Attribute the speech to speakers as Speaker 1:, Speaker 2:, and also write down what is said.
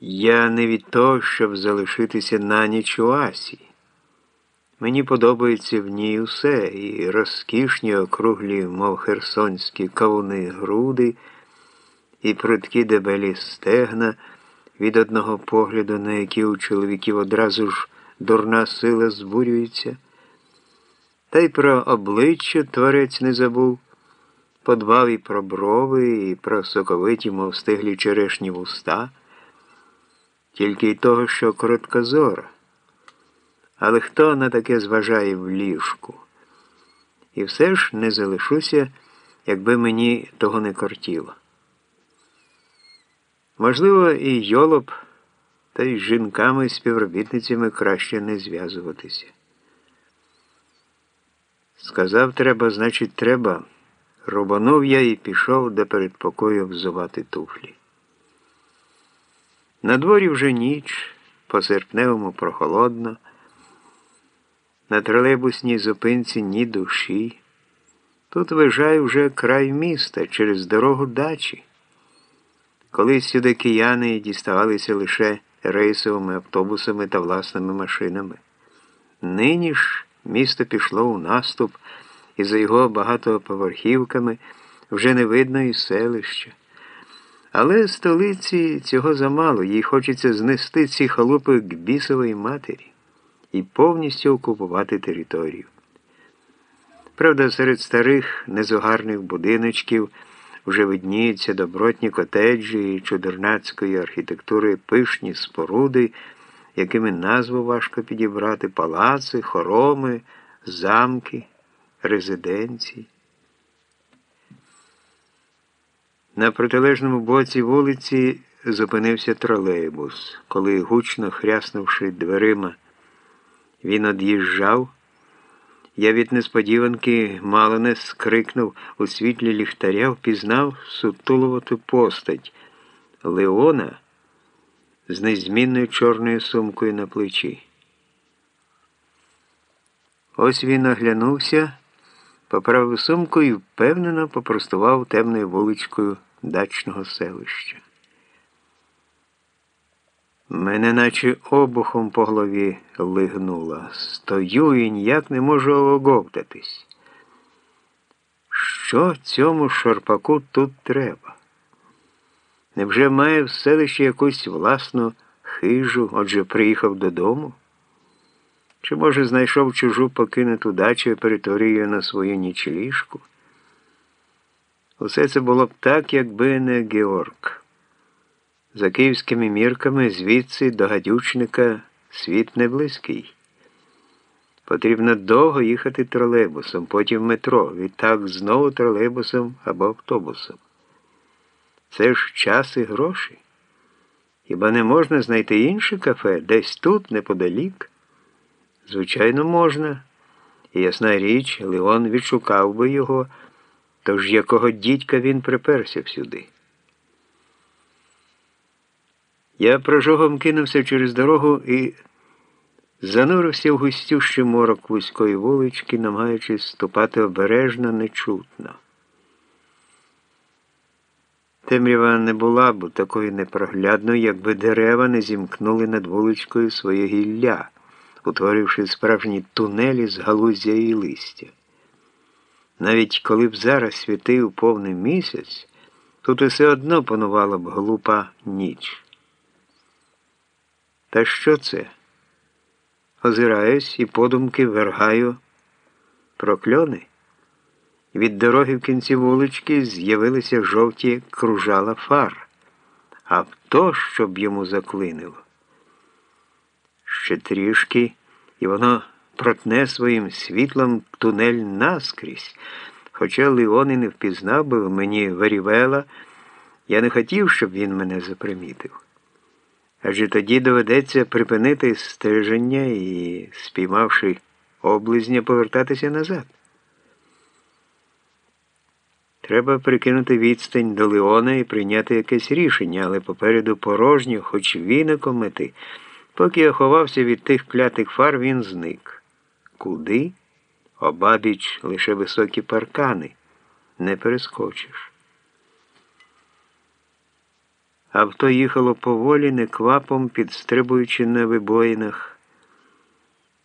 Speaker 1: Я не від того, щоб залишитися на ніч у Асії. Мені подобається в ній усе, і розкішні округлі, мов херсонські кавуни груди, і прудкі дебелі стегна, від одного погляду, на які у чоловіків одразу ж дурна сила збурюється. Та й про обличчя творець не забув, подбав і про брови, і про соковиті, мов стиглі черешні вуста тільки й того, що короткозора. Але хто на таке зважає в ліжку? І все ж не залишуся, якби мені того не кортіло. Можливо, і йолоб, та й з жінками співробітницями краще не зв'язуватися. Сказав треба, значить, треба. Рубанув я і пішов до передпокою взувати туфлі. На дворі вже ніч, по серпневому прохолодно, на тролейбусній зупинці ні душі. Тут вижає вже край міста через дорогу дачі. Колись сюди кияни діставалися лише рейсовими автобусами та власними машинами. Нині ж місто пішло у наступ, і за його багатоповерхівками вже не видно і селища. Але столиці цього замало, їй хочеться знести ці халупи к бісової матері і повністю окупувати територію. Правда, серед старих незугарних будиночків вже видніються добротні котеджі і чудернацької архітектури пишні споруди, якими назву важко підібрати палаци, хороми, замки, резиденції. На протилежному боці вулиці зупинився тролейбус. Коли, гучно хряснувши дверима, він од'їжджав, я від несподіванки мало не скрикнув у світлі ліхтаря, впізнав сутуловату постать Леона з незмінною чорною сумкою на плечі. Ось він оглянувся, поправив сумку і впевнено попростував темною вуличкою дачного селища. Мене наче обухом по голові лигнула. Стою і ніяк не можу оговтатись. Що цьому шарпаку тут треба? Невже має в селищі якусь власну хижу, отже приїхав додому? Чи, може, знайшов чужу покинуту дачу і перетворив на свою нічліжку? Усе це було б так, якби не Георг. За київськими мірками звідси до гадючника світ не близький. Потрібно довго їхати тролейбусом, потім метро, відтак знову тролейбусом або автобусом. Це ж час і гроші. Хіба не можна знайти інше кафе десь тут, неподалік? Звичайно, можна. І ясна річ, Леон відшукав би його. Тож якого дідька він приперся всюди. Я прожогом кинувся через дорогу і занурився в густющий морок вузької вулички, намагаючись ступати обережно, нечутно. Темрява не була б такою непроглядною, якби дерева не зімкнули над вуличкою своє гілля, утворивши справжні тунелі з галуздя і листя. Навіть коли б зараз світив повний місяць, тут усе одно панувала б глупа ніч. Та що це? Озираюсь і подумки вергаю прокльони. Від дороги в кінці вулички з'явилися жовті кружала фар, авто, щоб йому заклинило. Ще трішки, і воно протне своїм світлом тунель наскрізь. Хоча Леон і не впізнав би в мені Верівела, я не хотів, щоб він мене запримітив. Адже тоді доведеться припинити стеження і, спіймавши облизня, повертатися назад. Треба прикинути відстань до Леона і прийняти якесь рішення, але попереду порожньо, хоч віником мети. Поки я ховався від тих клятих фар, він зник. Куди? Обабіч лише високі паркани. Не перескочиш. Авто їхало поволі, неквапом, підстрибуючи на вибоїнах.